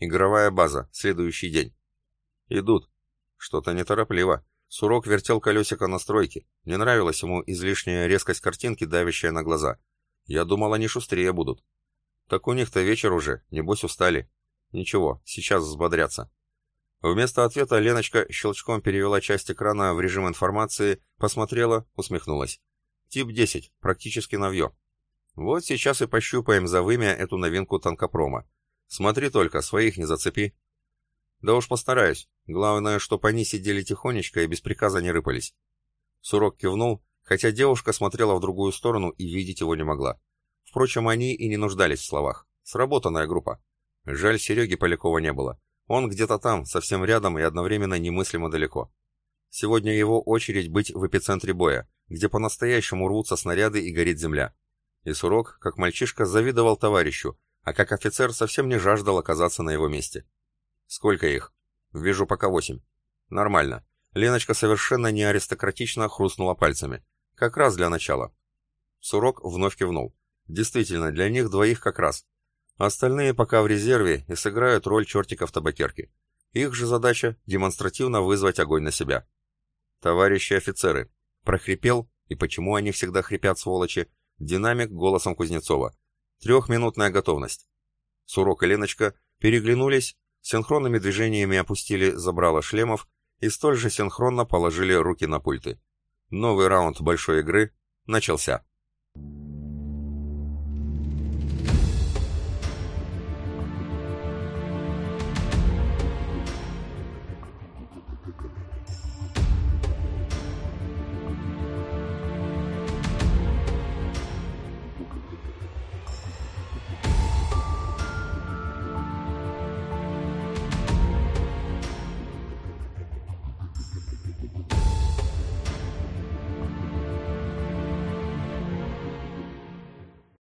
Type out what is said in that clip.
Игровая база. Следующий день. Идут. Что-то неторопливо. Сурок вертел колесико настройки. Не нравилась ему излишняя резкость картинки, давящая на глаза. Я думал, они шустрее будут. Так у них-то вечер уже, небось устали. Ничего, сейчас взбодрятся. Вместо ответа Леночка щелчком перевела часть экрана в режим информации, посмотрела, усмехнулась. Тип 10, практически новье. Вот сейчас и пощупаем за вымя эту новинку танкопрома. Смотри только, своих не зацепи. Да уж постараюсь. Главное, чтоб они сидели тихонечко и без приказа не рыпались. Сурок кивнул, хотя девушка смотрела в другую сторону и видеть его не могла. Впрочем, они и не нуждались в словах. Сработанная группа. Жаль, Сереги Полякова не было. Он где-то там, совсем рядом и одновременно немыслимо далеко. Сегодня его очередь быть в эпицентре боя, где по-настоящему рвутся снаряды и горит земля. И Сурок, как мальчишка, завидовал товарищу, а как офицер совсем не жаждал оказаться на его месте. Сколько их? Вижу пока восемь. Нормально. Леночка совершенно не аристократично хрустнула пальцами. Как раз для начала. Сурок вновь кивнул. Действительно, для них двоих как раз. Остальные пока в резерве и сыграют роль чертиков табакерки. Их же задача – демонстративно вызвать огонь на себя. «Товарищи офицеры!» – прохрипел, и почему они всегда хрипят, сволочи, динамик голосом Кузнецова. «Трехминутная готовность». Сурок и Леночка переглянулись, синхронными движениями опустили забрало шлемов и столь же синхронно положили руки на пульты. Новый раунд большой игры начался.